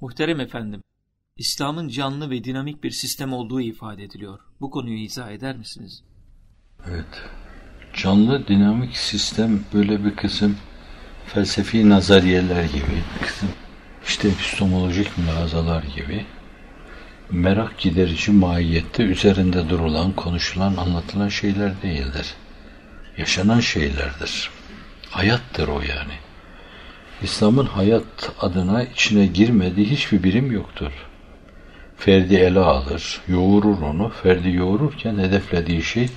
Muhterem efendim, İslam'ın canlı ve dinamik bir sistem olduğu ifade ediliyor. Bu konuyu izah eder misiniz? Evet. Canlı dinamik sistem böyle bir kısım felsefi nazariyeler gibi, bir kısım işte epistemolojik mülazalar gibi merak giderici mahiyette üzerinde durulan, konuşulan, anlatılan şeyler değildir. Yaşanan şeylerdir. Hayattır o yani. İslam'ın hayat adına içine girmediği hiçbir birim yoktur. Ferdi ele alır, yoğurur onu. Ferdi yoğururken hedeflediği şey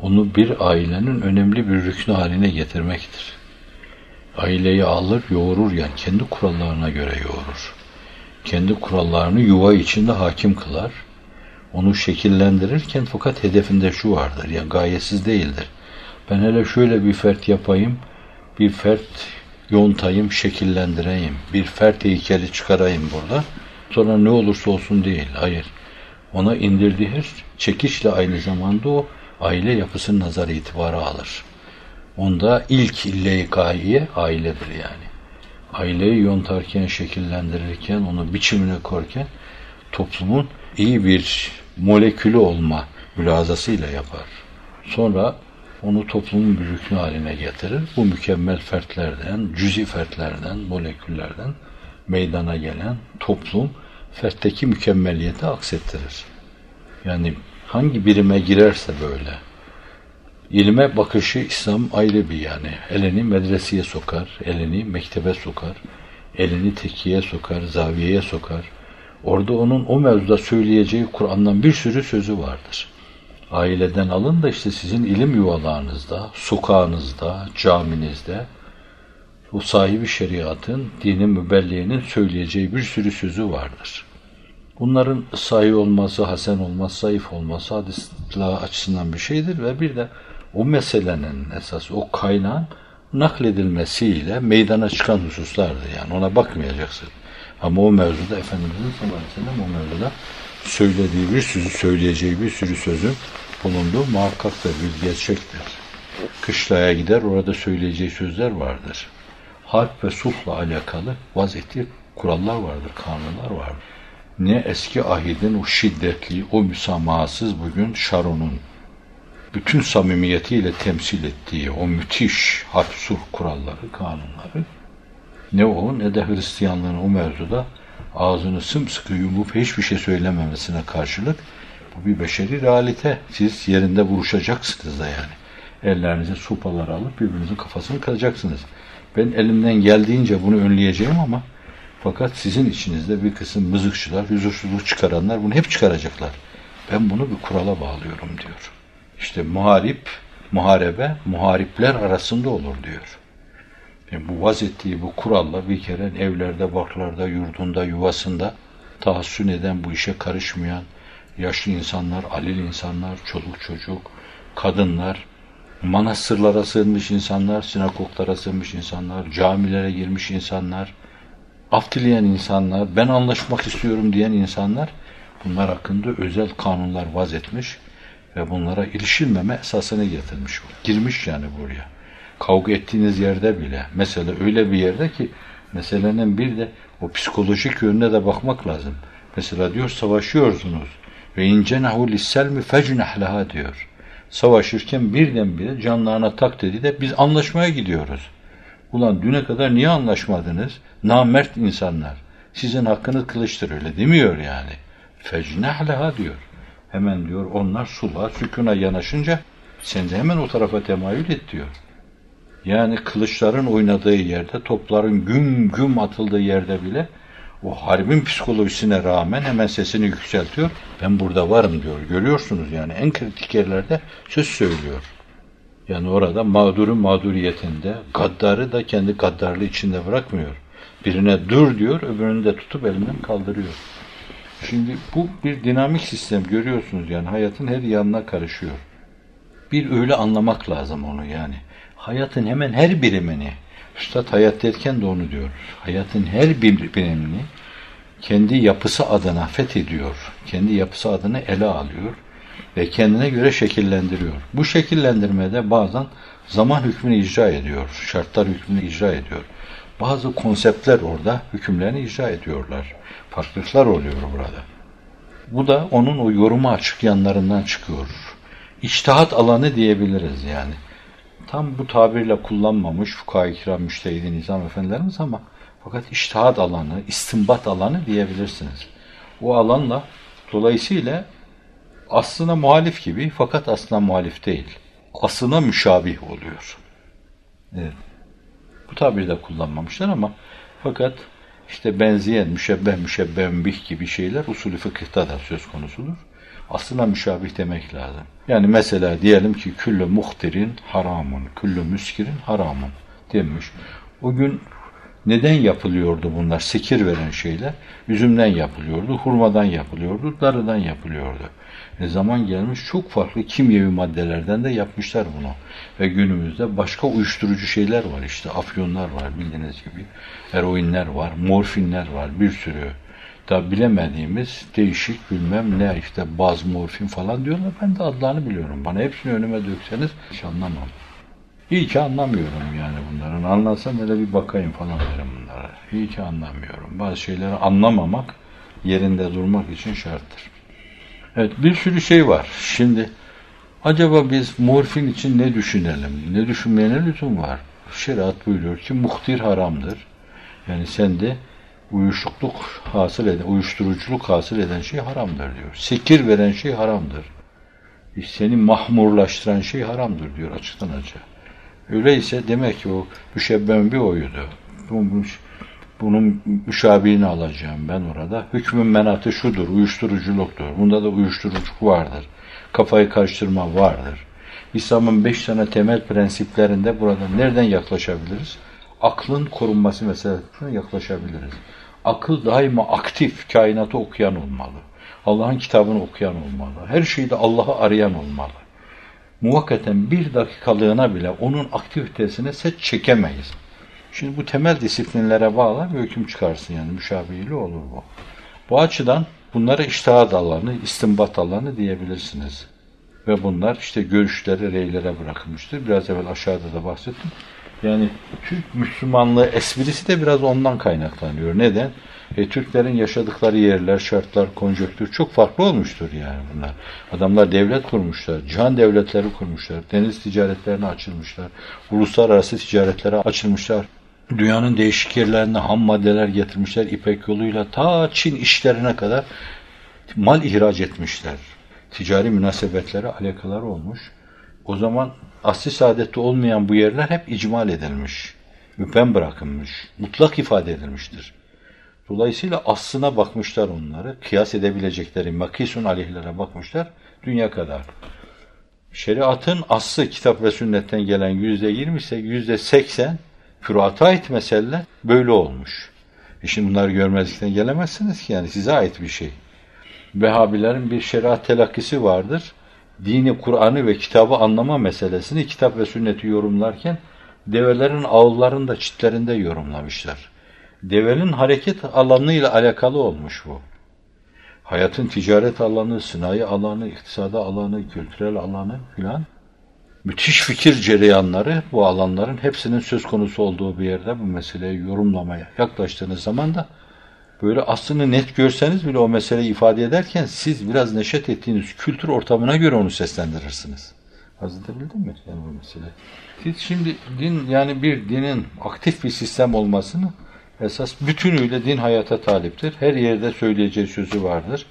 onu bir ailenin önemli bir rüknü haline getirmektir. Aileyi alır, yoğurur yani kendi kurallarına göre yoğurur. Kendi kurallarını yuva içinde hakim kılar. Onu şekillendirirken fakat hedefinde şu vardır, yani gayesiz değildir. Ben hele şöyle bir fert yapayım, bir fert yontayım, şekillendireyim, bir fert heykeli çıkarayım burada. Sonra ne olursa olsun değil, hayır. Ona indirdiği her çekişle aynı zamanda o aile yapısının nazar itibarı alır. Onda ilk ille gaye ailedir yani. Aileyi yontarken, şekillendirirken, onu biçimine korken toplumun iyi bir molekülü olma mülazasıyla yapar. Sonra onu toplumun bir rüknü haline getirir. Bu mükemmel fertlerden, cüzi fertlerden, moleküllerden meydana gelen toplum fertteki mükemmeliyeti aksettirir. Yani hangi birime girerse böyle, ilme bakışı İslam ayrı bir yani. Elini medreseye sokar, elini mektebe sokar, elini tekiye sokar, zaviyeye sokar. Orada onun o mevzuda söyleyeceği Kur'an'dan bir sürü sözü vardır. Aileden alın da işte sizin ilim yuvalarınızda, sokağınızda, caminizde o sahibi şeriatın, dinin mübelliğinin söyleyeceği bir sürü sözü vardır. Bunların sahih olması, hasen olması, zayıf olması hadisler açısından bir şeydir ve bir de o meselenin esas o kaynağın nakledilmesiyle meydana çıkan hususlardır. Yani ona bakmayacaksın. Ama o mevzuda Efendimiz'in sallallahu aleyhi o mevzuda söylediği bir sürü, söyleyeceği bir sürü sözün bulunduğu muhakkaktır, bir gerçektir. Kışlaya gider, orada söyleyeceği sözler vardır. Harp ve sulhla alakalı vaz ettiği kurallar vardır, kanunlar vardır. Ne eski ahidin o şiddetli, o müsamahasız bugün Şaron'un bütün samimiyetiyle temsil ettiği o müthiş harp sulh kuralları, kanunları ne o ne de Hristiyanlığın o mevzuda ağzını sımsıkı yumup hiçbir şey söylememesine karşılık bu bir beşeri realite. Siz yerinde vuruşacaksınız da yani. Ellerinize sopalar alıp birbirinizin kafasını kıracaksınız. Ben elimden geldiğince bunu önleyeceğim ama fakat sizin içinizde bir kısım mızıkçılar, huzursuzluk çıkaranlar bunu hep çıkaracaklar. Ben bunu bir kurala bağlıyorum diyor. İşte muharip, muharebe, muharipler arasında olur diyor. Yani bu vaz ettiği bu kuralla bir kere evlerde, barklarda, yurdunda, yuvasında tahassün eden, bu işe karışmayan yaşlı insanlar, alil insanlar, çoluk çocuk, kadınlar, manastırlara sığınmış insanlar, sinagoglara sığınmış insanlar, camilere girmiş insanlar, af dileyen insanlar, ben anlaşmak istiyorum diyen insanlar bunlar hakkında özel kanunlar vaz etmiş ve bunlara ilişilmeme esasını getirmiş. Girmiş yani buraya. Kavga ettiğiniz yerde bile. Mesela öyle bir yerde ki meselenin bir de o psikolojik yönüne de bakmak lazım. Mesela diyor savaşıyorsunuz ve incenahu lisselmi fecnah laha diyor. Savaşırken birdenbire canlarına tak dedi de biz anlaşmaya gidiyoruz. Ulan düne kadar niye anlaşmadınız? Namert insanlar. Sizin hakkınız kılıçtır öyle demiyor yani. Fecnah laha diyor. Hemen diyor onlar sulha, sükuna yanaşınca sen de hemen o tarafa temayül et diyor. Yani kılıçların oynadığı yerde, topların güm güm atıldığı yerde bile o harbin psikolojisine rağmen hemen sesini yükseltiyor. Ben burada varım diyor. Görüyorsunuz yani en kritik yerlerde söz söylüyor. Yani orada mağdurun mağduriyetinde, gaddarı da kendi gaddarlığı içinde bırakmıyor. Birine dur diyor, öbürünü de tutup elinden kaldırıyor. Şimdi bu bir dinamik sistem görüyorsunuz yani hayatın her yanına karışıyor. Bir öyle anlamak lazım onu yani. Hayatın hemen her birimini, Üstad hayat derken de onu diyor. Hayatın her birimini kendi yapısı adına fethediyor. Kendi yapısı adına ele alıyor ve kendine göre şekillendiriyor. Bu şekillendirmede bazen zaman hükmünü icra ediyor, şartlar hükmünü icra ediyor. bazı konseptler orada hükümlerini icra ediyorlar. Farklılıklar oluyor burada. Bu da onun o yoruma açık yanlarından çıkıyor. İçtihat alanı diyebiliriz yani. Tam bu tabirle kullanmamış fukaha-i kiram, nizam efendilerimiz ama fakat iştihat alanı, istimbat alanı diyebilirsiniz. O alanla dolayısıyla aslına muhalif gibi fakat aslına muhalif değil. Aslına müşabih oluyor. Evet. Bu tabiri de kullanmamışlar ama fakat işte benzeyen, müşebbeh, müşebbeh gibi şeyler usulü fıkıhta da söz konusudur. Aslına müşabih demek lazım. Yani mesela diyelim ki küllü muhtirin haramun, küllü müskirin haramun demiş. O gün neden yapılıyordu bunlar? Sekir veren şeyler. Üzümden yapılıyordu, hurmadan yapılıyordu, darıdan yapılıyordu. E zaman gelmiş çok farklı kimyevi maddelerden de yapmışlar bunu. Ve günümüzde başka uyuşturucu şeyler var işte. Afyonlar var bildiğiniz gibi. Eroinler var, morfinler var bir sürü. Da bilemediğimiz değişik bilmem ne işte baz morfin falan diyorlar. Ben de adlarını biliyorum. Bana hepsini önüme dökseniz hiç anlamam. İyi ki anlamıyorum yani bunların. Anlasam hele bir bakayım falan derim bunlara. İyi ki anlamıyorum. Bazı şeyleri anlamamak yerinde durmak için şarttır. Evet bir sürü şey var. Şimdi acaba biz morfin için ne düşünelim? Ne düşünmeye lüzum var? Şeriat buyuruyor ki muhtir haramdır. Yani sende uyuşukluk hasıl eden, uyuşturuculuk hasıl eden şey haramdır diyor. Sekir veren şey haramdır. Seni mahmurlaştıran şey haramdır diyor açıktan açığa. Öyleyse demek ki o müşebben bir oyudu. Bunun müşabihini alacağım ben orada. Hükmün menatı şudur, uyuşturuculuktur. Bunda da uyuşturuculuk vardır. Kafayı karıştırma vardır. İslam'ın beş tane temel prensiplerinde burada nereden yaklaşabiliriz? Aklın korunması meselesine yaklaşabiliriz. Akıl daima aktif, kainatı okuyan olmalı. Allah'ın kitabını okuyan olmalı. Her şeyde Allah'ı arayan olmalı muvakkaten bir dakikalığına bile onun aktivitesine set çekemeyiz. Şimdi bu temel disiplinlere bağlı bir hüküm çıkarsın yani müşabihli olur bu. Bu açıdan bunlara iştihat alanı, istimbat alanı diyebilirsiniz. Ve bunlar işte görüşleri reylere bırakılmıştır. Biraz evvel aşağıda da bahsettim. Yani Türk Müslümanlığı esprisi de biraz ondan kaynaklanıyor. Neden? E, Türklerin yaşadıkları yerler, şartlar, konjöktür çok farklı olmuştur yani bunlar. Adamlar devlet kurmuşlar, cihan devletleri kurmuşlar, deniz ticaretlerine açılmışlar, uluslararası ticaretlere açılmışlar. Dünyanın değişik yerlerine ham maddeler getirmişler ipek yoluyla ta Çin işlerine kadar mal ihraç etmişler. Ticari münasebetlere alakalar olmuş. O zaman asli saadette olmayan bu yerler hep icmal edilmiş. Müpem bırakılmış. Mutlak ifade edilmiştir. Dolayısıyla aslına bakmışlar onları. Kıyas edebilecekleri makisun aleyhlere bakmışlar. Dünya kadar. Şeriatın aslı kitap ve sünnetten gelen yüzde yirmi ise yüzde seksen fürata ait meseleler böyle olmuş. E şimdi bunları görmezlikten gelemezsiniz ki yani size ait bir şey. Vehhabilerin bir şeriat telakkisi vardır. Dini, Kur'an'ı ve kitabı anlama meselesini kitap ve sünneti yorumlarken develerin ağıllarında, çitlerinde yorumlamışlar devenin hareket alanıyla alakalı olmuş bu. Hayatın ticaret alanı, sınai alanı, iktisada alanı, kültürel alanı filan. Müthiş fikir cereyanları bu alanların hepsinin söz konusu olduğu bir yerde bu meseleyi yorumlamaya yaklaştığınız zaman da böyle aslını net görseniz bile o meseleyi ifade ederken siz biraz neşet ettiğiniz kültür ortamına göre onu seslendirirsiniz. Hazırlayabildim mi yani bu mesele? Siz şimdi din yani bir dinin aktif bir sistem olmasını esas bütünüyle din hayata taliptir. Her yerde söyleyeceği sözü vardır.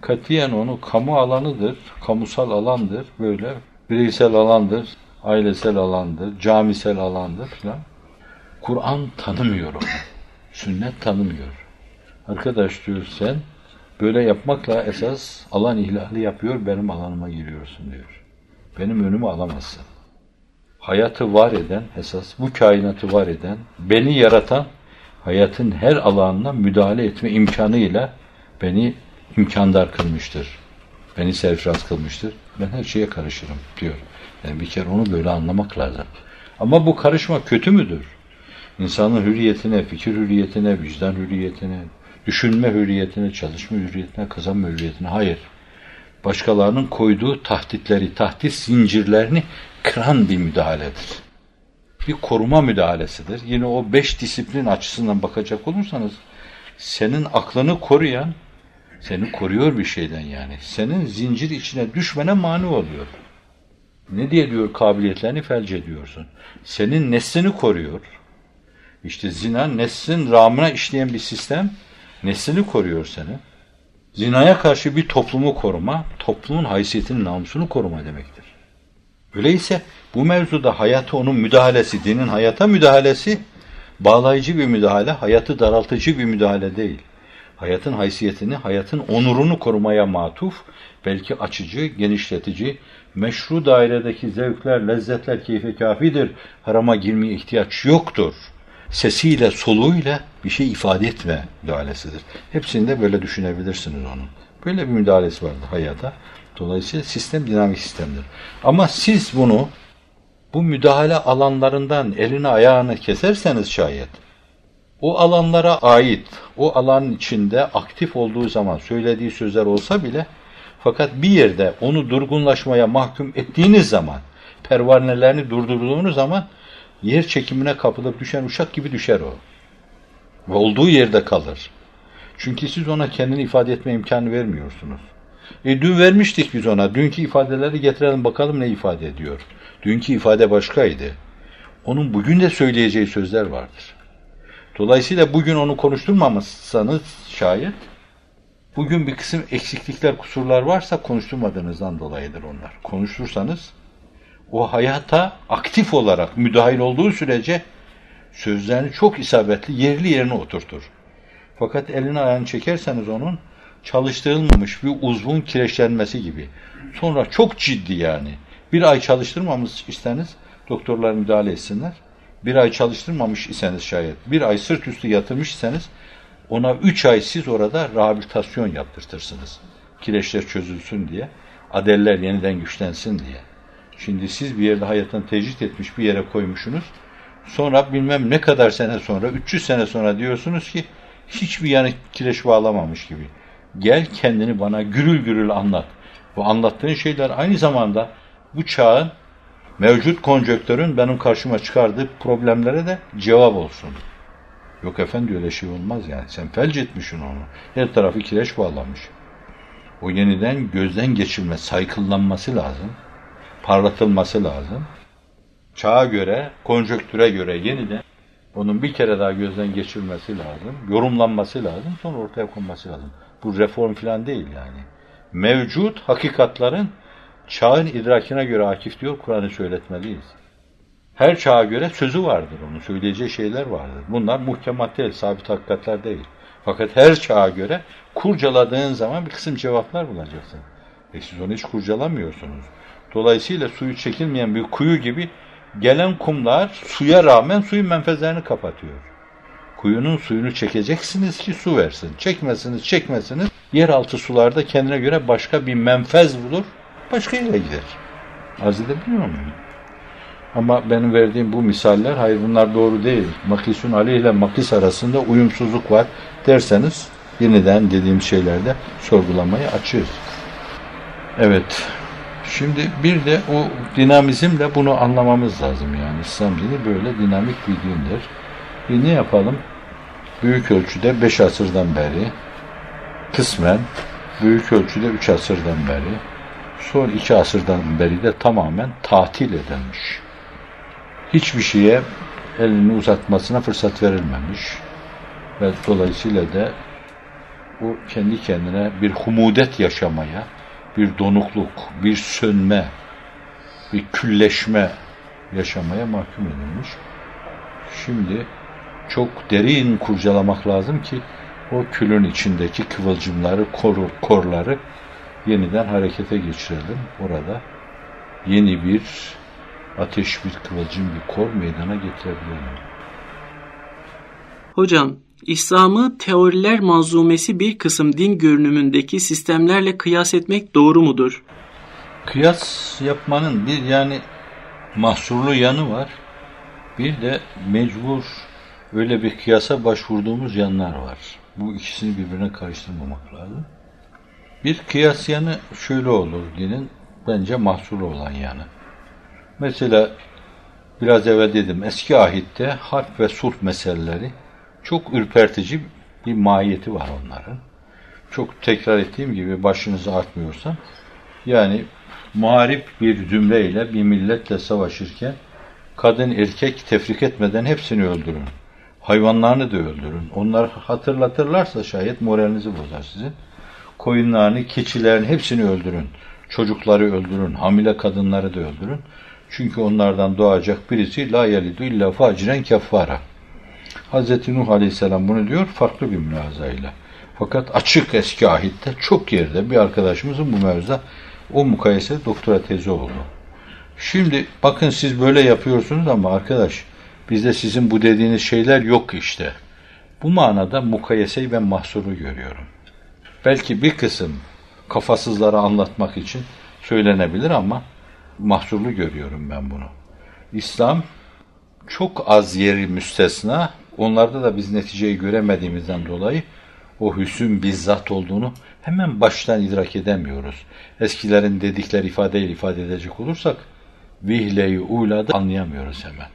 Katiyen onu kamu alanıdır, kamusal alandır, böyle bireysel alandır, ailesel alandır, camisel alandır falan. Kur'an tanımıyor onu. Sünnet tanımıyor. Arkadaş diyor sen böyle yapmakla esas alan ihlali yapıyor, benim alanıma giriyorsun diyor. Benim önümü alamazsın. Hayatı var eden, esas bu kainatı var eden, beni yaratan hayatın her alanına müdahale etme imkanıyla beni imkandar kılmıştır. Beni serfiraz kılmıştır. Ben her şeye karışırım diyor. Yani bir kere onu böyle anlamak lazım. Ama bu karışma kötü müdür? İnsanın hürriyetine, fikir hürriyetine, vicdan hürriyetine, düşünme hürriyetine, çalışma hürriyetine, kazanma hürriyetine hayır. Başkalarının koyduğu tahditleri, tahdit zincirlerini kıran bir müdahaledir. Bir koruma müdahalesidir. Yine o beş disiplin açısından bakacak olursanız senin aklını koruyan seni koruyor bir şeyden yani. Senin zincir içine düşmene mani oluyor. Ne diye diyor kabiliyetlerini felç ediyorsun. Senin neslini koruyor. İşte zina neslin rağmına işleyen bir sistem neslini koruyor seni. Zinaya karşı bir toplumu koruma, toplumun haysiyetini, namusunu koruma demektir. Öyleyse bu mevzuda hayatı onun müdahalesi, dinin hayata müdahalesi bağlayıcı bir müdahale, hayatı daraltıcı bir müdahale değil. Hayatın haysiyetini, hayatın onurunu korumaya matuf, belki açıcı, genişletici, meşru dairedeki zevkler, lezzetler keyfe kafidir, harama girmeye ihtiyaç yoktur. Sesiyle, soluğuyla bir şey ifade etme müdahalesidir. Hepsini de böyle düşünebilirsiniz onun. Böyle bir müdahalesi vardır hayata. Dolayısıyla sistem dinamik sistemdir. Ama siz bunu bu müdahale alanlarından elini ayağını keserseniz şayet o alanlara ait, o alanın içinde aktif olduğu zaman söylediği sözler olsa bile fakat bir yerde onu durgunlaşmaya mahkum ettiğiniz zaman, pervanelerini durdurduğunuz zaman yer çekimine kapılıp düşen uçak gibi düşer o. Ve olduğu yerde kalır. Çünkü siz ona kendini ifade etme imkanı vermiyorsunuz. E dün vermiştik biz ona. Dünkü ifadeleri getirelim bakalım ne ifade ediyor. Dünkü ifade başkaydı. Onun bugün de söyleyeceği sözler vardır. Dolayısıyla bugün onu konuşturmamışsanız şayet bugün bir kısım eksiklikler, kusurlar varsa konuşturmadığınızdan dolayıdır onlar. Konuştursanız o hayata aktif olarak müdahil olduğu sürece sözlerini çok isabetli yerli yerine oturtur. Fakat elini ayağını çekerseniz onun çalıştırılmamış bir uzvun kireçlenmesi gibi. Sonra çok ciddi yani. Bir ay çalıştırmamış iseniz doktorlar müdahale etsinler. Bir ay çalıştırmamış iseniz şayet, bir ay sırt üstü yatırmış iseniz ona üç ay siz orada rehabilitasyon yaptırtırsınız. Kireçler çözülsün diye, adeller yeniden güçlensin diye. Şimdi siz bir yerde hayatını tecrit etmiş bir yere koymuşsunuz. Sonra bilmem ne kadar sene sonra, 300 sene sonra diyorsunuz ki hiçbir yanı kireç bağlamamış gibi. Gel kendini bana gürül gürül anlat. Bu anlattığın şeyler aynı zamanda bu çağın mevcut konjöktörün benim karşıma çıkardığı problemlere de cevap olsun. Yok efendi öyle şey olmaz yani. Sen felç etmişsin onu. Her tarafı kireç bağlamış. O yeniden gözden geçirme, saykıllanması lazım. Parlatılması lazım. Çağa göre, konjöktüre göre yeniden onun bir kere daha gözden geçirmesi lazım. Yorumlanması lazım. Sonra ortaya konması lazım. Bu reform falan değil yani. Mevcut hakikatların çağın idrakine göre akif diyor Kur'an'ı söyletmeliyiz. Her çağa göre sözü vardır onun, söyleyeceği şeyler vardır. Bunlar muhkemat değil, sabit hakikatler değil. Fakat her çağa göre kurcaladığın zaman bir kısım cevaplar bulacaksın. E siz onu hiç kurcalamıyorsunuz. Dolayısıyla suyu çekilmeyen bir kuyu gibi gelen kumlar suya rağmen suyun menfezlerini kapatıyor. Kuyunun suyunu çekeceksiniz ki su versin. Çekmesiniz, çekmesiniz. Yeraltı sularda kendine göre başka bir menfez bulur, başka yere gider. Arz edebiliyor muyum? Ama benim verdiğim bu misaller, hayır bunlar doğru değil. Makisun Ali ile makis arasında uyumsuzluk var derseniz yeniden dediğim şeylerde sorgulamaya açığız. Evet. Şimdi bir de o dinamizmle bunu anlamamız lazım yani. İslam dini böyle dinamik bir dindir. E ne yapalım? Büyük ölçüde beş asırdan beri, kısmen büyük ölçüde üç asırdan beri, son iki asırdan beri de tamamen tatil edilmiş. Hiçbir şeye elini uzatmasına fırsat verilmemiş ve dolayısıyla da o kendi kendine bir humudet yaşamaya, bir donukluk, bir sönme, bir külleşme yaşamaya mahkum edilmiş. Şimdi çok derin kurcalamak lazım ki o külün içindeki kıvılcımları, koru, korları yeniden harekete geçirelim. Orada yeni bir ateş, bir kıvılcım, bir kor meydana getirebilelim. Hocam, İslam'ı teoriler manzumesi bir kısım din görünümündeki sistemlerle kıyas etmek doğru mudur? Kıyas yapmanın bir yani mahsurlu yanı var. Bir de mecbur öyle bir kıyasa başvurduğumuz yanlar var. Bu ikisini birbirine karıştırmamak lazım. Bir kıyas yanı şöyle olur dinin bence mahsurlu olan yanı. Mesela biraz evvel dedim eski ahitte harp ve sulh meseleleri çok ürpertici bir mahiyeti var onların. Çok tekrar ettiğim gibi başınızı artmıyorsa yani muharip bir zümreyle bir milletle savaşırken kadın erkek tefrik etmeden hepsini öldürün. Hayvanlarını da öldürün. Onlar hatırlatırlarsa şayet moralinizi bozar sizin. Koyunlarını, keçilerini hepsini öldürün. Çocukları öldürün. Hamile kadınları da öldürün. Çünkü onlardan doğacak birisi la yelidu illa faciren keffara. Hz. Nuh Aleyhisselam bunu diyor farklı bir münazayla. Fakat açık eski ahitte çok yerde bir arkadaşımızın bu mevzuda o mukayese doktora tezi oldu. Şimdi bakın siz böyle yapıyorsunuz ama arkadaş bizde sizin bu dediğiniz şeyler yok işte. Bu manada mukayeseyi ben mahsuru görüyorum. Belki bir kısım kafasızlara anlatmak için söylenebilir ama mahsurlu görüyorum ben bunu. İslam çok az yeri müstesna, onlarda da biz neticeyi göremediğimizden dolayı o hüsün bizzat olduğunu hemen baştan idrak edemiyoruz. Eskilerin dedikleri ifadeyle ifade edecek olursak, vihleyi ulada anlayamıyoruz hemen.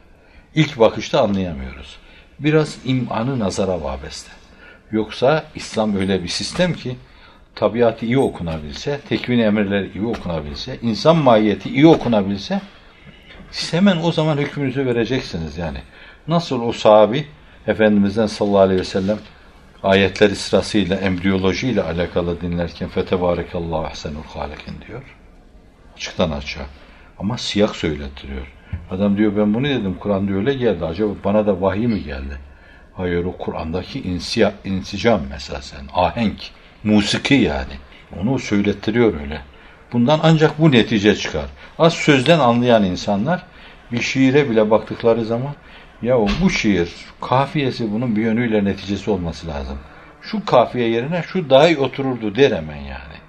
İlk bakışta anlayamıyoruz. Biraz imanı nazara vabeste. Yoksa İslam öyle bir sistem ki tabiatı iyi okunabilse, tekvin emirleri iyi okunabilse, insan mahiyeti iyi okunabilse siz hemen o zaman hükmünüzü vereceksiniz yani. Nasıl o sahabi Efendimiz'den sallallahu aleyhi ve sellem ayetleri sırasıyla embriyoloji ile alakalı dinlerken fetebarekallahu ahsenul halikin diyor. Açıktan açığa. Ama siyah söylettiriyor. Adam diyor ben bunu dedim Kur'an'da öyle geldi. Acaba bana da vahiy mi geldi? Hayır o Kur'an'daki insiya, insicam meselesen. Ahenk. Musiki yani. Onu söylettiriyor öyle. Bundan ancak bu netice çıkar. Az sözden anlayan insanlar bir şiire bile baktıkları zaman ya bu şiir kafiyesi bunun bir yönüyle neticesi olması lazım. Şu kafiye yerine şu daha otururdu der hemen yani.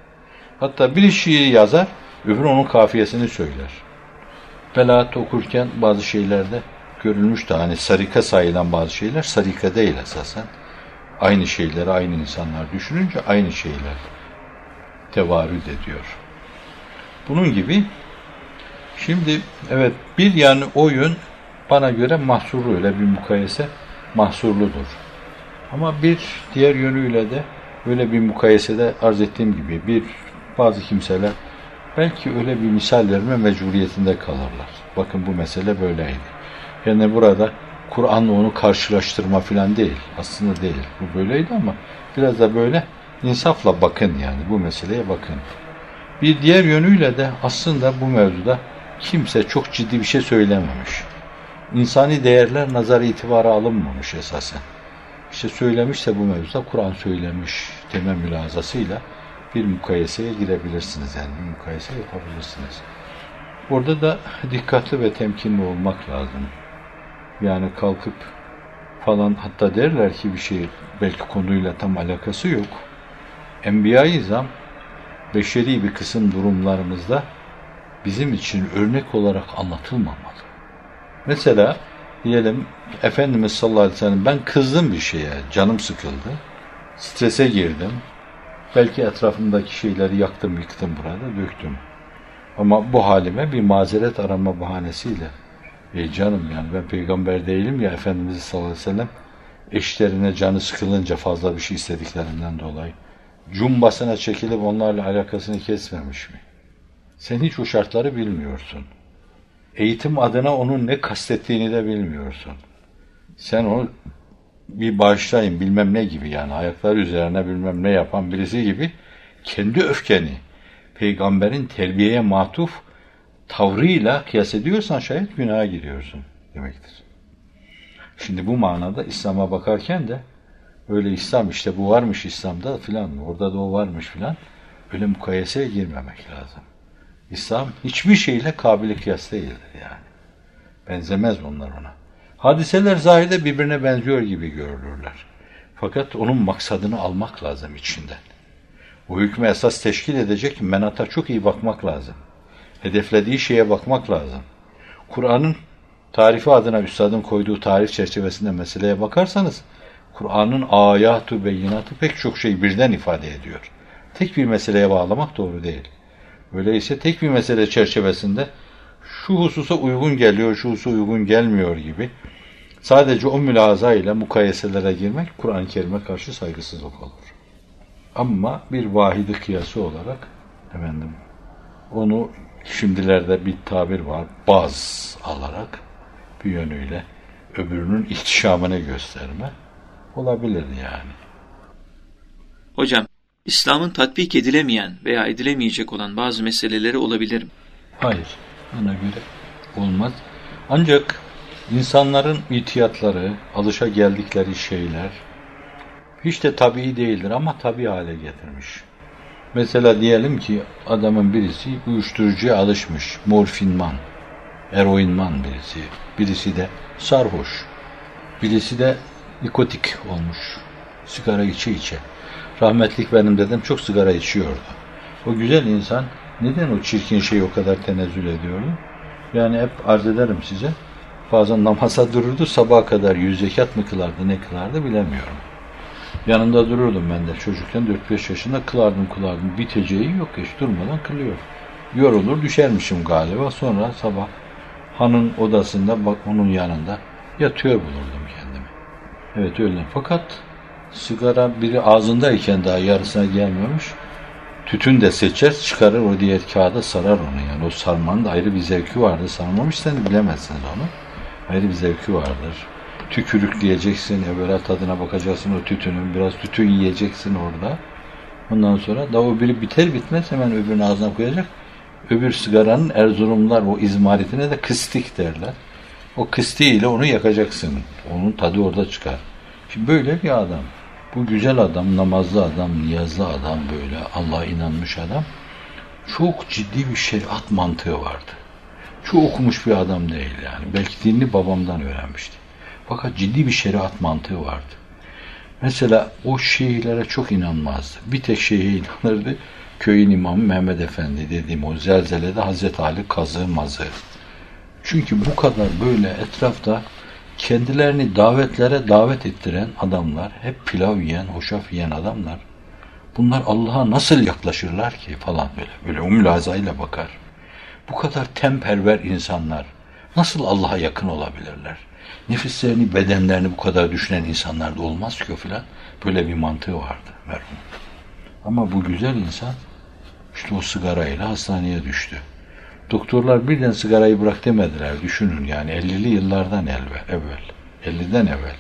Hatta bir şiiri yazar, öbür onun kafiyesini söyler. Belaat okurken bazı şeylerde görülmüş de hani sarika sayılan bazı şeyler sarika değil esasen. Aynı şeyleri aynı insanlar düşününce aynı şeyler tevarüt ediyor. Bunun gibi şimdi evet bir yani oyun bana göre mahsurlu öyle bir mukayese mahsurludur. Ama bir diğer yönüyle de böyle bir mukayesede arz ettiğim gibi bir bazı kimseler belki öyle bir misal verme mecburiyetinde kalırlar. Bakın bu mesele böyleydi. Yani burada Kur'an'la onu karşılaştırma falan değil. Aslında değil. Bu böyleydi ama biraz da böyle insafla bakın yani bu meseleye bakın. Bir diğer yönüyle de aslında bu mevzuda kimse çok ciddi bir şey söylememiş. İnsani değerler nazar itibara alınmamış esasen. İşte söylemişse bu mevzuda Kur'an söylemiş deme mülazasıyla bir mukayeseye girebilirsiniz. Yani bir mukayese yapabilirsiniz. Burada da dikkatli ve temkinli olmak lazım. Yani kalkıp falan hatta derler ki bir şey belki konuyla tam alakası yok. Enbiya-i İzam beşeri bir kısım durumlarımızda bizim için örnek olarak anlatılmamalı. Mesela diyelim Efendimiz sallallahu aleyhi ve sellem ben kızdım bir şeye, canım sıkıldı, strese girdim, belki etrafımdaki şeyleri yaktım, yıktım burada, döktüm. Ama bu halime bir mazeret arama bahanesiyle e canım yani ben peygamber değilim ya Efendimiz sallallahu aleyhi ve sellem eşlerine canı sıkılınca fazla bir şey istediklerinden dolayı cumbasına çekilip onlarla alakasını kesmemiş mi? Sen hiç o şartları bilmiyorsun. Eğitim adına onun ne kastettiğini de bilmiyorsun. Sen onu bir bağışlayın bilmem ne gibi yani ayaklar üzerine bilmem ne yapan birisi gibi kendi öfkeni peygamberin terbiyeye matuf tavrıyla kıyas ediyorsan şayet günaha giriyorsun demektir. Şimdi bu manada İslam'a bakarken de öyle İslam işte bu varmış İslam'da filan orada da o varmış filan öyle mukayeseye girmemek lazım. İslam hiçbir şeyle kabili kıyas değildir yani. Benzemez onlar ona. Hadiseler zahide birbirine benziyor gibi görülürler. Fakat onun maksadını almak lazım içinden. O hükmü esas teşkil edecek menata çok iyi bakmak lazım hedeflediği şeye bakmak lazım. Kur'an'ın tarifi adına üstadın koyduğu tarif çerçevesinde meseleye bakarsanız Kur'an'ın ayatı beyinatı pek çok şey birden ifade ediyor. Tek bir meseleye bağlamak doğru değil. Öyleyse tek bir mesele çerçevesinde şu hususa uygun geliyor, şu hususa uygun gelmiyor gibi sadece o mülaza ile mukayeselere girmek Kur'an-ı Kerim'e karşı saygısızlık olur. Ama bir vahidi kıyası olarak efendim onu şimdilerde bir tabir var. Baz alarak bir yönüyle öbürünün ihtişamını gösterme olabilir yani. Hocam, İslam'ın tatbik edilemeyen veya edilemeyecek olan bazı meseleleri olabilir mi? Hayır, bana göre olmaz. Ancak insanların itiyatları, alışa geldikleri şeyler hiç de tabii değildir ama tabii hale getirmiş. Mesela diyelim ki adamın birisi uyuşturucuya alışmış, morfinman, eroinman birisi, birisi de sarhoş, birisi de nikotik olmuş, sigara içe içe. Rahmetlik benim dedem çok sigara içiyordu. O güzel insan neden o çirkin şeyi o kadar tenezzül ediyordu? Yani hep arz ederim size. Bazen namaza dururdu, sabaha kadar yüz zekat mı kılardı, ne kılardı bilemiyorum. Yanında dururdum ben de çocukken 4-5 yaşında kılardım kılardım. Biteceği yok hiç durmadan kılıyor. Yorulur düşermişim galiba. Sonra sabah hanın odasında bak onun yanında yatıyor bulurdum kendimi. Evet öyle. Fakat sigara biri ağzındayken daha yarısına gelmemiş. Tütün de seçer çıkarır o diğer kağıda sarar onu yani. O sarmanın da ayrı bir zevki vardır. Sarmamışsanız bilemezsiniz onu. Ayrı bir zevki vardır tükürükleyeceksin, evvela tadına bakacaksın o tütünün, biraz tütün yiyeceksin orada. Ondan sonra da o biri biter bitmez hemen öbürünün ağzına koyacak. Öbür sigaranın Erzurumlar o izmaritine de kıstik derler. O kıstiğiyle onu yakacaksın. Onun tadı orada çıkar. Şimdi böyle bir adam. Bu güzel adam, namazlı adam, niyazlı adam böyle Allah'a inanmış adam. Çok ciddi bir şeriat mantığı vardı. Çok okumuş bir adam değil yani. Belki dinini babamdan öğrenmişti. Fakat ciddi bir şeriat mantığı vardı. Mesela o şeyhlere çok inanmazdı. Bir tek şeye inanırdı. Köyün imamı Mehmet Efendi dediğim o zelzelede Hazreti Ali kazı mazı. Çünkü bu kadar böyle etrafta kendilerini davetlere davet ettiren adamlar, hep pilav yiyen, hoşaf yiyen adamlar. Bunlar Allah'a nasıl yaklaşırlar ki falan böyle. Böyle umlazayla bakar. Bu kadar temperver insanlar nasıl Allah'a yakın olabilirler? nefislerini, bedenlerini bu kadar düşünen insanlar da olmaz ki o filan. Böyle bir mantığı vardı merhum. Ama bu güzel insan işte o sigarayla hastaneye düştü. Doktorlar birden sigarayı bırak demediler. Düşünün yani 50'li yıllardan evvel. evvel 50'den evvel.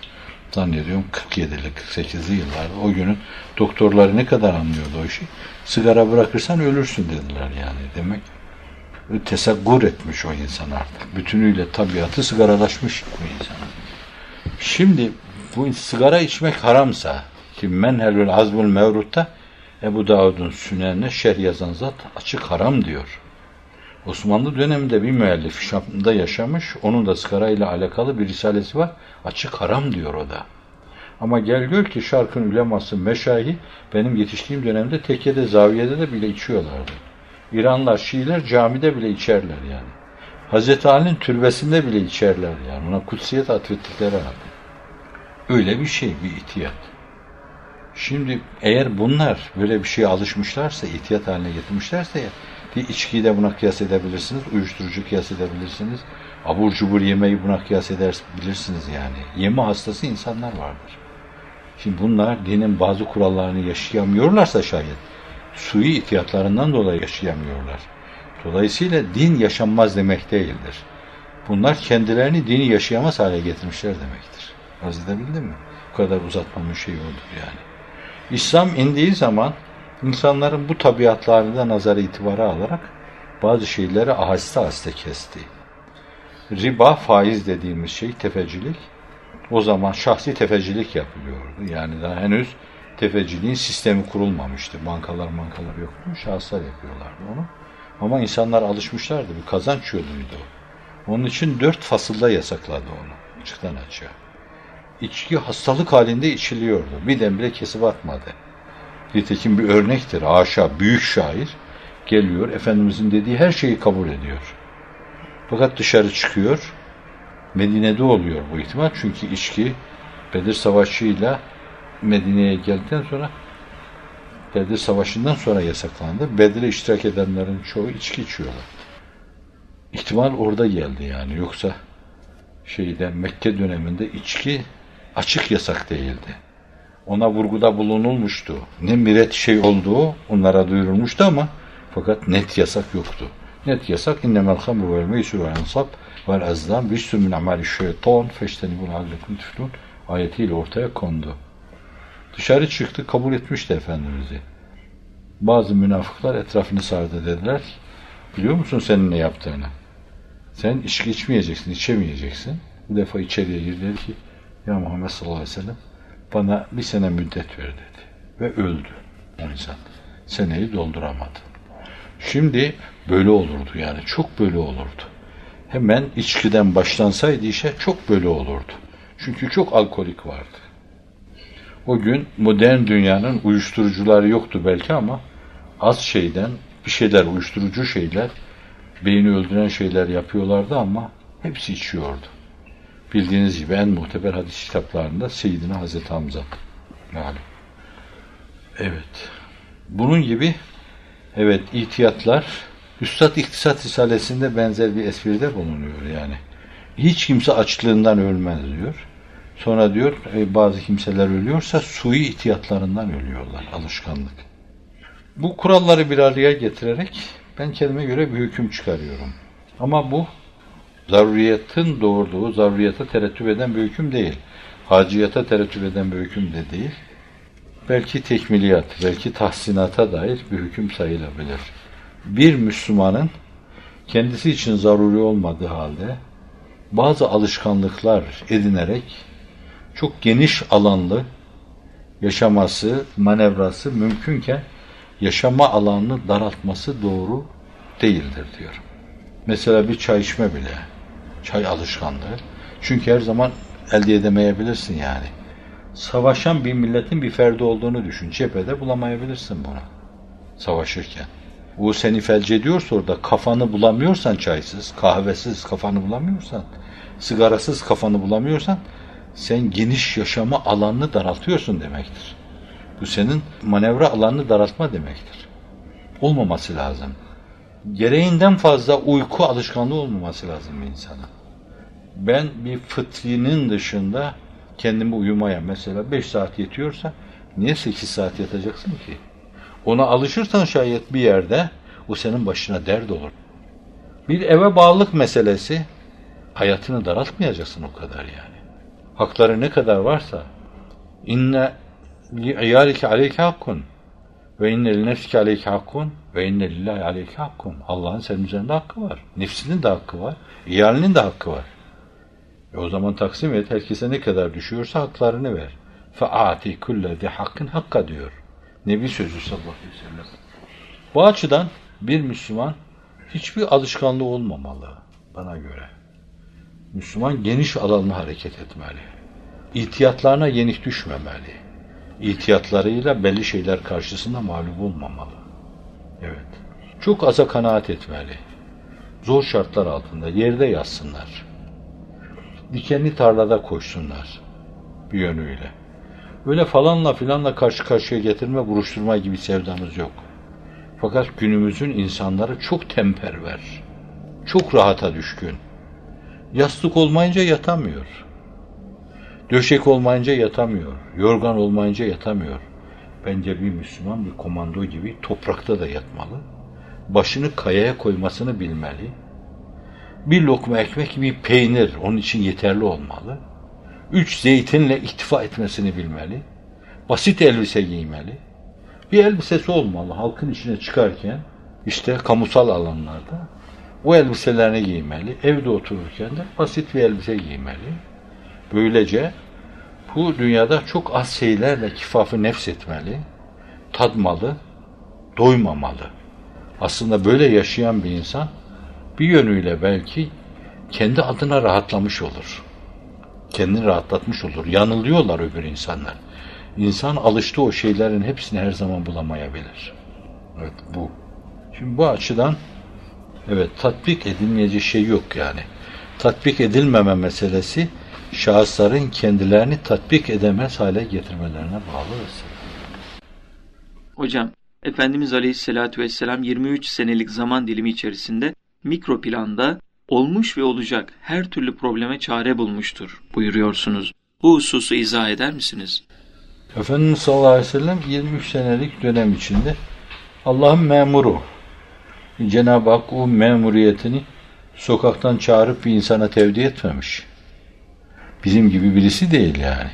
Zannediyorum 47'li 48'li yıllarda o günün doktorları ne kadar anlıyordu o işi. Sigara bırakırsan ölürsün dediler yani. Demek tesakkur etmiş o insan artık. Bütünüyle tabiatı sigaralaşmış bu insan. Şimdi bu sigara içmek haramsa ki menhelül azmul mevrutta Ebu Davud'un sünenine şer yazan zat açık haram diyor. Osmanlı döneminde bir müellif Şam'da yaşamış. Onun da sigara ile alakalı bir risalesi var. Açık haram diyor o da. Ama gel gör ki şarkın üleması meşayi benim yetiştiğim dönemde tekkede, zaviyede de bile içiyorlardı. İranlar, Şiiler camide bile içerler yani. Hazreti Ali'nin türbesinde bile içerler yani. Ona kutsiyet atfettikleri halde. Öyle bir şey, bir itiyat. Şimdi eğer bunlar böyle bir şeye alışmışlarsa, itiyat haline getirmişlerse bir içkiyi de buna kıyas edebilirsiniz, uyuşturucu kıyas edebilirsiniz, abur cubur yemeği buna kıyas edebilirsiniz yani. Yeme hastası insanlar vardır. Şimdi bunlar dinin bazı kurallarını yaşayamıyorlarsa şayet, suyu ihtiyatlarından dolayı yaşayamıyorlar. Dolayısıyla din yaşanmaz demek değildir. Bunlar kendilerini dini yaşayamaz hale getirmişler demektir. Arz edebildim mi? Bu kadar uzatmamın şey oldu yani. İslam indiği zaman insanların bu tabiatlarını da nazar itibara alarak bazı şeyleri aheste aheste kesti. Riba, faiz dediğimiz şey tefecilik. O zaman şahsi tefecilik yapılıyordu. Yani daha henüz tefeciliğin sistemi kurulmamıştı. Bankalar bankalar yoktu. Şahıslar yapıyorlardı onu. Ama insanlar alışmışlardı. Bir kazanç yoluydu. Onun için dört fasılda yasakladı onu. Açıktan açığa. İçki hastalık halinde içiliyordu. Birdenbire kesip atmadı. Nitekim bir örnektir. Aşa büyük şair geliyor. Efendimizin dediği her şeyi kabul ediyor. Fakat dışarı çıkıyor. Medine'de oluyor bu ihtimal. Çünkü içki Bedir Savaşı'yla Medine'ye geldikten sonra Bedir Savaşı'ndan sonra yasaklandı. Bedir'e iştirak edenlerin çoğu içki içiyorlar. ihtimal orada geldi yani. Yoksa şeyde Mekke döneminde içki açık yasak değildi. Ona vurguda bulunulmuştu. Ne miret şey olduğu onlara duyurulmuştu ama fakat net yasak yoktu. Net yasak innemel hamru vel meysur vel ansab vel azlam bir min amali şeytan feştenibun allekum tüflun ayetiyle ortaya kondu. Dışarı çıktı kabul etmişti Efendimiz'i. Bazı münafıklar etrafını sardı dediler. Biliyor musun senin ne yaptığını? Sen içki içmeyeceksin, içemeyeceksin. Bu defa içeriye girdi dedi ki Ya Muhammed sallallahu aleyhi ve sellem bana bir sene müddet ver dedi. Ve öldü o insan. Seneyi dolduramadı. Şimdi böyle olurdu yani. Çok böyle olurdu. Hemen içkiden başlansaydı işe çok böyle olurdu. Çünkü çok alkolik vardı. O gün modern dünyanın uyuşturucuları yoktu belki ama az şeyden bir şeyler, uyuşturucu şeyler, beyni öldüren şeyler yapıyorlardı ama hepsi içiyordu. Bildiğiniz gibi en muhteber hadis kitaplarında Seyyidina Hazreti Hamza. Yani. Evet. Bunun gibi evet ihtiyatlar Üstad İktisat Risalesi'nde benzer bir espride bulunuyor yani. Hiç kimse açlığından ölmez diyor. Sonra diyor e, bazı kimseler ölüyorsa suyu ihtiyatlarından ölüyorlar. Alışkanlık. Bu kuralları bir araya getirerek ben kendime göre bir hüküm çıkarıyorum. Ama bu zaruriyetin doğurduğu, zaruriyete terettüp eden bir hüküm değil. Haciyata terettüp eden bir hüküm de değil. Belki tekmiliyat, belki tahsinata dair bir hüküm sayılabilir. Bir Müslümanın kendisi için zaruri olmadığı halde bazı alışkanlıklar edinerek çok geniş alanlı yaşaması, manevrası mümkünken yaşama alanını daraltması doğru değildir diyorum. Mesela bir çay içme bile, çay alışkanlığı. Çünkü her zaman elde edemeyebilirsin yani. Savaşan bir milletin bir ferdi olduğunu düşün. Cephede bulamayabilirsin bunu. Savaşırken. O seni felç ediyorsa orada kafanı bulamıyorsan çaysız, kahvesiz kafanı bulamıyorsan, sigarasız kafanı bulamıyorsan sen geniş yaşama alanını daraltıyorsun demektir. Bu senin manevra alanını daraltma demektir. Olmaması lazım. Gereğinden fazla uyku alışkanlığı olmaması lazım bir insana. Ben bir fıtrinin dışında kendimi uyumaya mesela 5 saat yetiyorsa niye 8 saat yatacaksın ki? Ona alışırsan şayet bir yerde o senin başına dert olur. Bir eve bağlılık meselesi hayatını daraltmayacaksın o kadar yani. Hakları ne kadar varsa inne li iyalike aleyke hakkun ve inne nefsike aleyke hakkun ve inne lillahi aleyke hakkun. Allah'ın senin üzerinde hakkı var. Nefsinin de hakkı var. İyalinin de hakkı var. E o zaman taksim et. Herkese ne kadar düşüyorsa haklarını ver. Fe'ati kulle de hakkın hakka diyor. Nebi sözü sallallahu aleyhi ve sellem. Bu açıdan bir Müslüman hiçbir alışkanlığı olmamalı bana göre. Müslüman geniş alanla hareket etmeli. İhtiyatlarına yenik düşmemeli. İhtiyatlarıyla belli şeyler karşısında mağlup olmamalı. Evet. Çok aza kanaat etmeli. Zor şartlar altında yerde yatsınlar. Dikenli tarlada koşsunlar. Bir yönüyle. Öyle falanla filanla karşı karşıya getirme, buruşturma gibi sevdamız yok. Fakat günümüzün insanları çok temperver. Çok rahata düşkün. Yastık olmayınca yatamıyor. Döşek olmayınca yatamıyor. Yorgan olmayınca yatamıyor. Bence bir Müslüman bir komando gibi toprakta da yatmalı. Başını kayaya koymasını bilmeli. Bir lokma ekmek, bir peynir onun için yeterli olmalı. Üç zeytinle iktifa etmesini bilmeli. Basit elbise giymeli. Bir elbisesi olmalı halkın içine çıkarken işte kamusal alanlarda o elbiselerini giymeli. Evde otururken de basit bir elbise giymeli. Böylece bu dünyada çok az şeylerle kifafı nefs etmeli, tadmalı, doymamalı. Aslında böyle yaşayan bir insan bir yönüyle belki kendi adına rahatlamış olur. Kendini rahatlatmış olur. Yanılıyorlar öbür insanlar. İnsan alıştığı o şeylerin hepsini her zaman bulamayabilir. Evet bu. Şimdi bu açıdan evet tatbik edilmeyecek şey yok yani. Tatbik edilmeme meselesi şahısların kendilerini tatbik edemez hale getirmelerine bağlı. Hocam, Efendimiz Aleyhisselatü Vesselam 23 senelik zaman dilimi içerisinde mikro planda olmuş ve olacak her türlü probleme çare bulmuştur buyuruyorsunuz. Bu hususu izah eder misiniz? Efendimiz sallallahu aleyhi ve sellem 23 senelik dönem içinde Allah'ın memuru. Cenab-ı Hak o memuriyetini sokaktan çağırıp bir insana tevdi etmemiş. Bizim gibi birisi değil yani.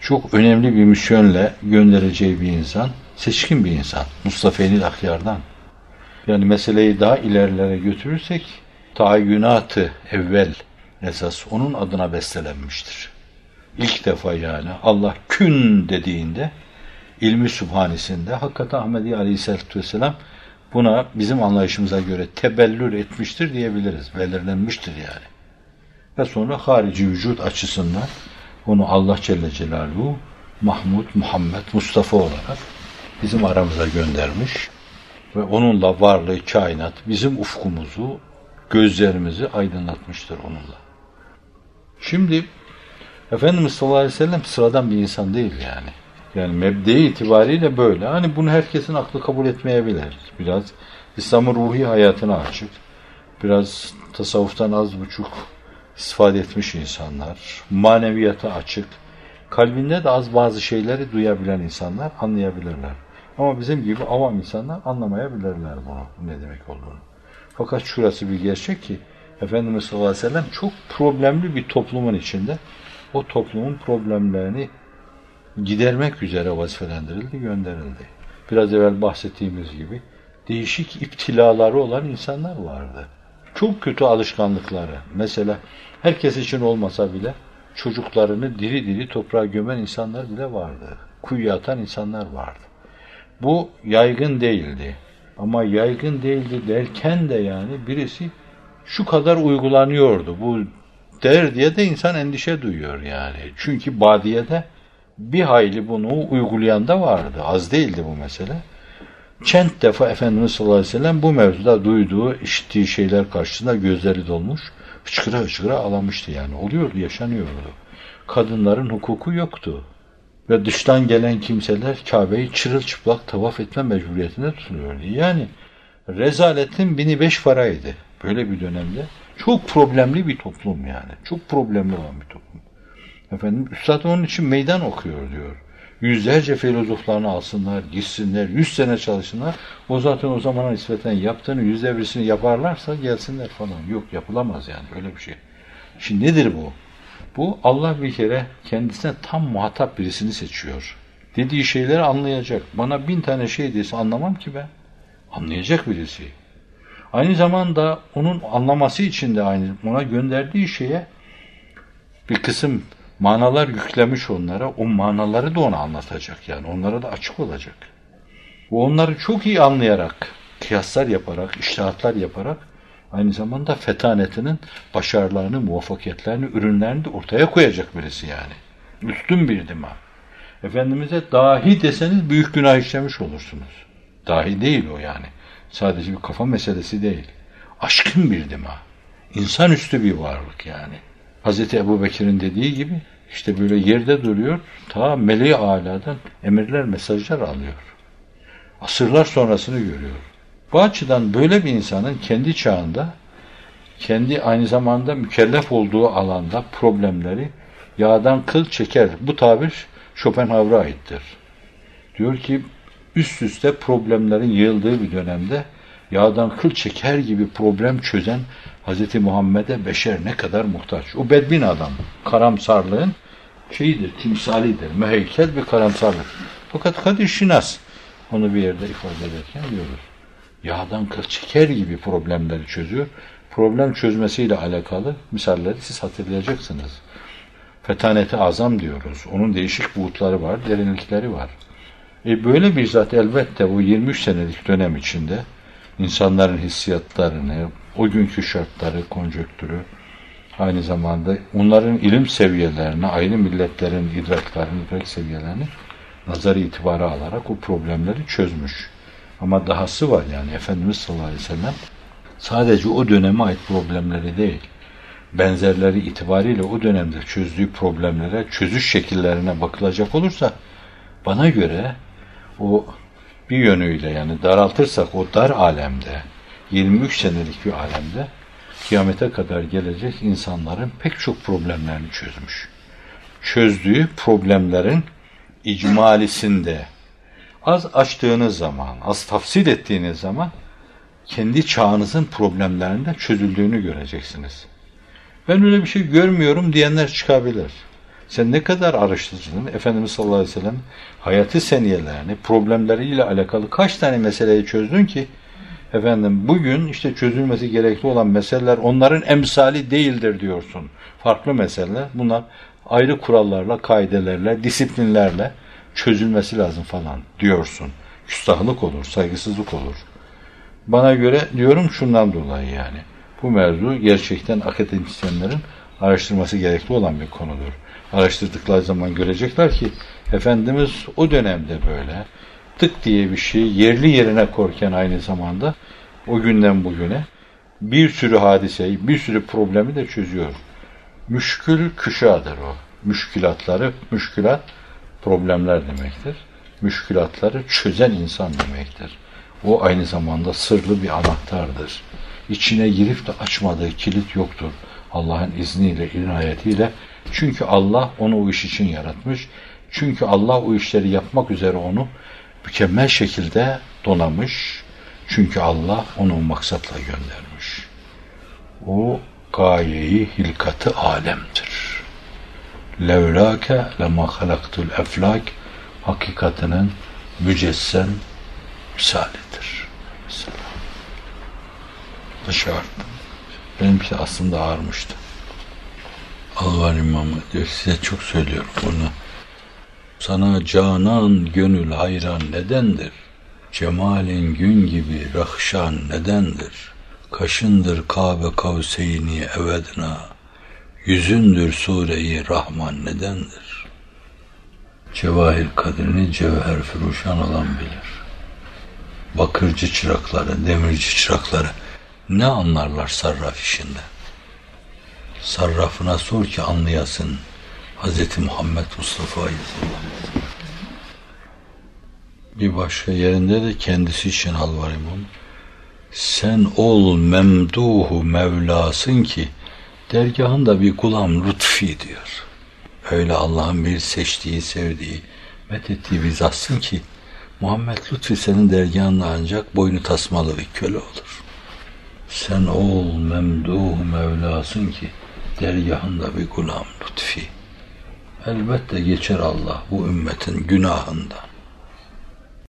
Çok önemli bir misyonla göndereceği bir insan, seçkin bir insan. Mustafa Enil Akyar'dan. Yani meseleyi daha ilerlere götürürsek, tayyünatı evvel esas onun adına bestelenmiştir. İlk defa yani Allah kün dediğinde ilmi sübhanisinde hakikaten Ahmedi Aleyhisselatü Vesselam buna bizim anlayışımıza göre tebellür etmiştir diyebiliriz. Belirlenmiştir yani. Ve sonra harici vücut açısından onu Allah Celle Celaluhu Mahmud, Muhammed, Mustafa olarak bizim aramıza göndermiş ve onunla varlığı kainat bizim ufkumuzu, gözlerimizi aydınlatmıştır onunla. Şimdi Efendimiz sallallahu aleyhi ve sellem sıradan bir insan değil yani. Yani mebde itibariyle böyle. Hani bunu herkesin aklı kabul etmeyebilir. Biraz İslam'ın ruhi hayatına açık. Biraz tasavvuftan az buçuk istifade etmiş insanlar. Maneviyata açık. Kalbinde de az bazı şeyleri duyabilen insanlar anlayabilirler. Ama bizim gibi avam insanlar anlamayabilirler bunu. Ne demek olduğunu. Fakat şurası bir gerçek ki Efendimiz sallallahu aleyhi ve sellem çok problemli bir toplumun içinde o toplumun problemlerini gidermek üzere vazifelendirildi, gönderildi. Biraz evvel bahsettiğimiz gibi değişik iptilaları olan insanlar vardı. Çok kötü alışkanlıkları. Mesela herkes için olmasa bile çocuklarını diri diri toprağa gömen insanlar bile vardı. Kuyuya atan insanlar vardı. Bu yaygın değildi. Ama yaygın değildi derken de yani birisi şu kadar uygulanıyordu. Bu der diye de insan endişe duyuyor yani. Çünkü badiyede bir hayli bunu uygulayan da vardı. Az değildi bu mesele. Çent defa Efendimiz sallallahu aleyhi ve sellem bu mevzuda duyduğu, işittiği şeyler karşısında gözleri dolmuş, hıçkıra hıçkıra alamıştı yani. Oluyordu, yaşanıyordu. Kadınların hukuku yoktu. Ve dıştan gelen kimseler Kabe'yi çırılçıplak tavaf etme mecburiyetine tutuluyordu. Yani rezaletin bini beş paraydı. Böyle bir dönemde çok problemli bir toplum yani. Çok problemli olan bir toplum. Efendim Üstad onun için meydan okuyor diyor. Yüzlerce filozoflarını alsınlar, gitsinler, yüz sene çalışsınlar. O zaten o zamana nispeten yaptığını yüzde birisini yaparlarsa gelsinler falan. Yok yapılamaz yani öyle bir şey. Şimdi nedir bu? Bu Allah bir kere kendisine tam muhatap birisini seçiyor. Dediği şeyleri anlayacak. Bana bin tane şey dese anlamam ki ben. Anlayacak birisi. Aynı zamanda onun anlaması için de aynı ona gönderdiği şeye bir kısım manalar yüklemiş onlara. O manaları da ona anlatacak yani. Onlara da açık olacak. Bu onları çok iyi anlayarak, kıyaslar yaparak, iştihatlar yaparak aynı zamanda fetanetinin başarılarını, muvaffakiyetlerini, ürünlerini de ortaya koyacak birisi yani. Üstün bir dima. Efendimiz'e dahi deseniz büyük günah işlemiş olursunuz. Dahi değil o yani. Sadece bir kafa meselesi değil. Aşkın bir dima. İnsanüstü bir varlık yani. Hazreti Ebu Bekir'in dediği gibi işte böyle yerde duruyor, ta meleği aladan emirler, mesajlar alıyor. Asırlar sonrasını görüyor. Bu açıdan böyle bir insanın kendi çağında, kendi aynı zamanda mükellef olduğu alanda problemleri yağdan kıl çeker. Bu tabir Schopenhauer'a aittir. Diyor ki üst üste problemlerin yığıldığı bir dönemde yağdan kıl çeker gibi problem çözen Hz. Muhammed'e beşer ne kadar muhtaç. O bedbin adam. Karamsarlığın şeyidir, timsalidir. Müheykel bir karamsarlık. Fakat Kadir Şinas onu bir yerde ifade ederken diyoruz. Yağdan çeker gibi problemleri çözüyor. Problem çözmesiyle alakalı misalleri siz hatırlayacaksınız. Fetaneti azam diyoruz. Onun değişik buğutları var, derinlikleri var. E böyle bir zat elbette bu 23 senelik dönem içinde insanların hissiyatlarını, o günkü şartları, konjöktürü, aynı zamanda onların ilim seviyelerini, ayrı milletlerin idraklarını, idrak seviyelerini nazar itibarı alarak o problemleri çözmüş. Ama dahası var yani Efendimiz sallallahu aleyhi ve sellem sadece o döneme ait problemleri değil, benzerleri itibariyle o dönemde çözdüğü problemlere, çözüş şekillerine bakılacak olursa bana göre o bir yönüyle yani daraltırsak o dar alemde 23 senelik bir alemde kıyamete kadar gelecek insanların pek çok problemlerini çözmüş. Çözdüğü problemlerin icmalisinde az açtığınız zaman, az tafsil ettiğiniz zaman kendi çağınızın problemlerinde çözüldüğünü göreceksiniz. Ben öyle bir şey görmüyorum diyenler çıkabilir. Sen ne kadar araştırıcının Efendimiz sallallahu aleyhi ve sellem hayatı seniyelerini, problemleriyle alakalı kaç tane meseleyi çözdün ki efendim bugün işte çözülmesi gerekli olan meseleler onların emsali değildir diyorsun. Farklı meseleler. Bunlar ayrı kurallarla, kaidelerle, disiplinlerle çözülmesi lazım falan diyorsun. Küstahlık olur, saygısızlık olur. Bana göre diyorum şundan dolayı yani. Bu mevzu gerçekten akademisyenlerin araştırması gerekli olan bir konudur. Araştırdıkları zaman görecekler ki Efendimiz o dönemde böyle tık diye bir şey yerli yerine korken aynı zamanda o günden bugüne bir sürü hadiseyi, bir sürü problemi de çözüyor. Müşkül küşadır o. Müşkülatları, müşkülat problemler demektir. Müşkülatları çözen insan demektir. O aynı zamanda sırlı bir anahtardır. İçine girip de açmadığı kilit yoktur. Allah'ın izniyle, inayetiyle. Çünkü Allah onu o iş için yaratmış. Çünkü Allah o işleri yapmak üzere onu mükemmel şekilde donamış. Çünkü Allah onu maksatla göndermiş. O gayeyi, hilkatı alemdir. Levlake lema halaktul eflak hakikatinin mücessem misalidir. Mesela. Dışarıda. Benimki aslında ağırmıştı. Allah imamı diyor size çok söylüyorum bunu. Sana canan gönül hayran nedendir? Cemalin gün gibi rahşan nedendir? Kaşındır Kabe kavseyni evedna, yüzündür sureyi Rahman nedendir? Cevahir kadrini cevher furuşan olan bilir. Bakırcı çırakları, demirci çırakları ne anlarlar sarraf işinde? Sarrafına sor ki anlayasın Hz. Muhammed Mustafa'yı bir başka yerinde de kendisi için halvar imam. Sen ol memduhu Mevlasın ki dergahında bir kulam lütfi diyor. Öyle Allah'ın bir seçtiği, sevdiği, methettiği bir zatsın ki Muhammed Lütfi senin dergahında ancak boynu tasmalı bir köle olur. Sen ol memduhu Mevlasın ki dergahında bir gulam lütfi. Elbette geçer Allah bu ümmetin günahından.